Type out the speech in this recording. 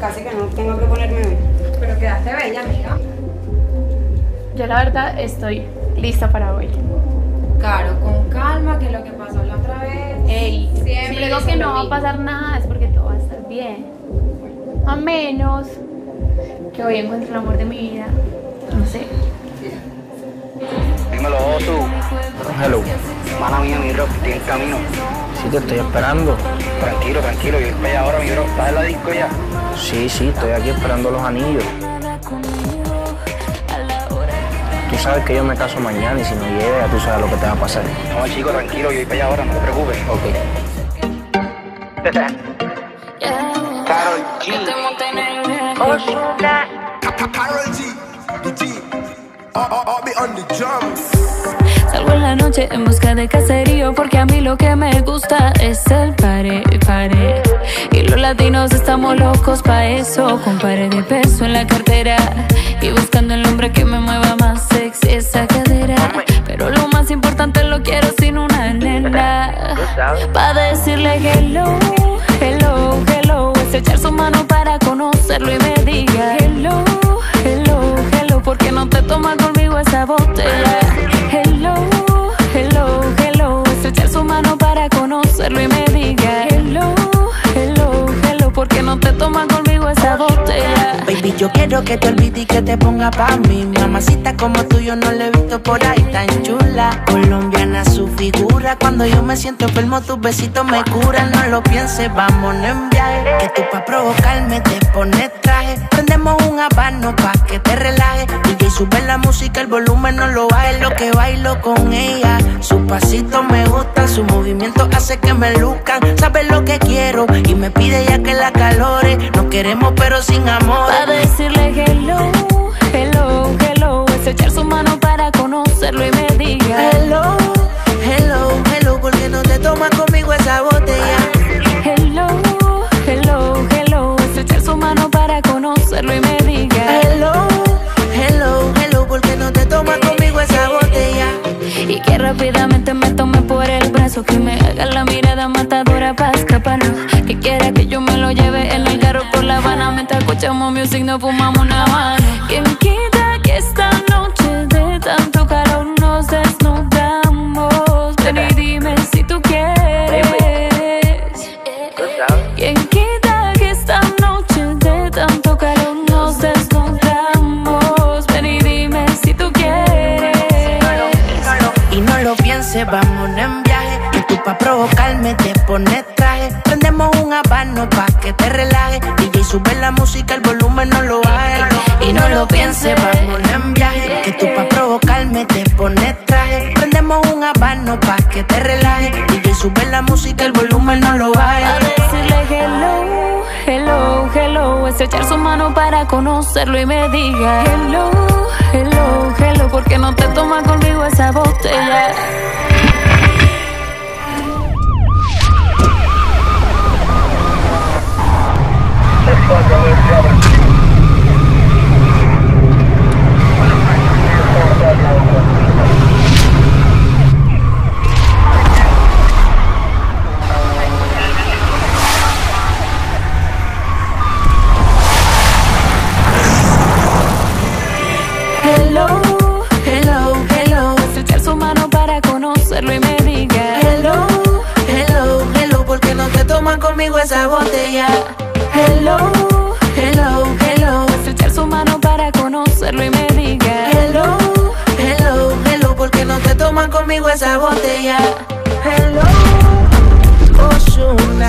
casi que no tengo que ponerme hoy. Pero quedaste bella, amiga. Yo la verdad estoy lista para hoy. Claro, con calma, que lo que pasó la otra vez. Ey, Siempre si digo que no va a pasar nada es porque todo va a estar bien. A menos que hoy encuentre el amor de mi vida. No sé. Dímelo, Osu. Hello. Mala mía, mi bro, estoy en camino. Sí, te estoy esperando. Tranquilo, tranquilo, yo estoy ahora, mi bro. ¿Estás en la disco ya? Sí, sí, estoy aquí esperando los anillos. Tú sabes que yo me caso mañana y si no llega, tú sabes lo que te va a pasar. No, chico, tranquilo, yo voy para allá ahora, no te preocupes. Ok. Carol G. Carol G, the G. I'll, I'll, I'll be on the drums. Salgo en la noche en busca de caserío porque a mí lo que me gusta es el pare, pare. Y los latinos estamos locos pa' eso, con pare de peso en la cartera y buscando el hombre que me mueva más sexy esa cadera. Pero lo más importante lo quiero sin una nena pa' decirle hello, hello, hello, es echar su mano para conocerlo y me diga hello, hello, hello, porque no te tomas conmigo esa botella. Baby, yo quiero que te olvides y que te ponga pa' mí. Mamacita como tú yo no la he visto por ahí tan chula. Colombiana su figura. Cuando yo me siento enfermo, tus besitos me curan. No lo pienses, vámonos en viaje. Que tú pa' provocarme te pones traje. Prendemos un habano pa' que te relajes. DJ sube la música, el volumen no lo baje. Lo que bailo con ella. Su pasito me gusta, su movimiento hace que me luzcan. Sabe lo que quiero y me pide ya que la calore. Queremos pero sin amor. Pa' decirle hello, hello, hello, es echar su mano para conocerlo y me diga Hello, hello, hello, ¿por qué no te tomas conmigo esa botella? hello, hello, hello, es echar su mano para conocerlo y me diga Hello, hello, hello, ¿por qué no te tomas conmigo esa botella? Y que rápidamente me tome por el brazo Que me haga la Mientras escuchamos music no fumamos una mano ¿Quién quita que esta noche de tanto calor nos desnudamos? Ven y dime si tú quieres ¿Quién quita que esta noche de tanto calor nos desnudamos? Ven y dime si tú quieres Y no lo pienses, vámonos en viaje. Que tú pa' provocarme te pones traje. Prendemos un habano pa' que te relajes. Sube la música, el volumen no lo baje. Y no lo pienses, vámonos en viaje. Que tú pa' provocarme te pones traje. Prendemos un habano pa' que te relajes. DJ sube la música, el volumen no lo A baje. decirle hello, hello, hello Es echar su mano para conocerlo y me diga Hello, hello, hello Porque no te tomas conmigo esa botella conmigo esa botella? Hello, hello, hello, Es echar su mano para conocerlo y me diga hello, hello, hello, ¿por qué no te tomas conmigo esa botella? Hello, Ozuna,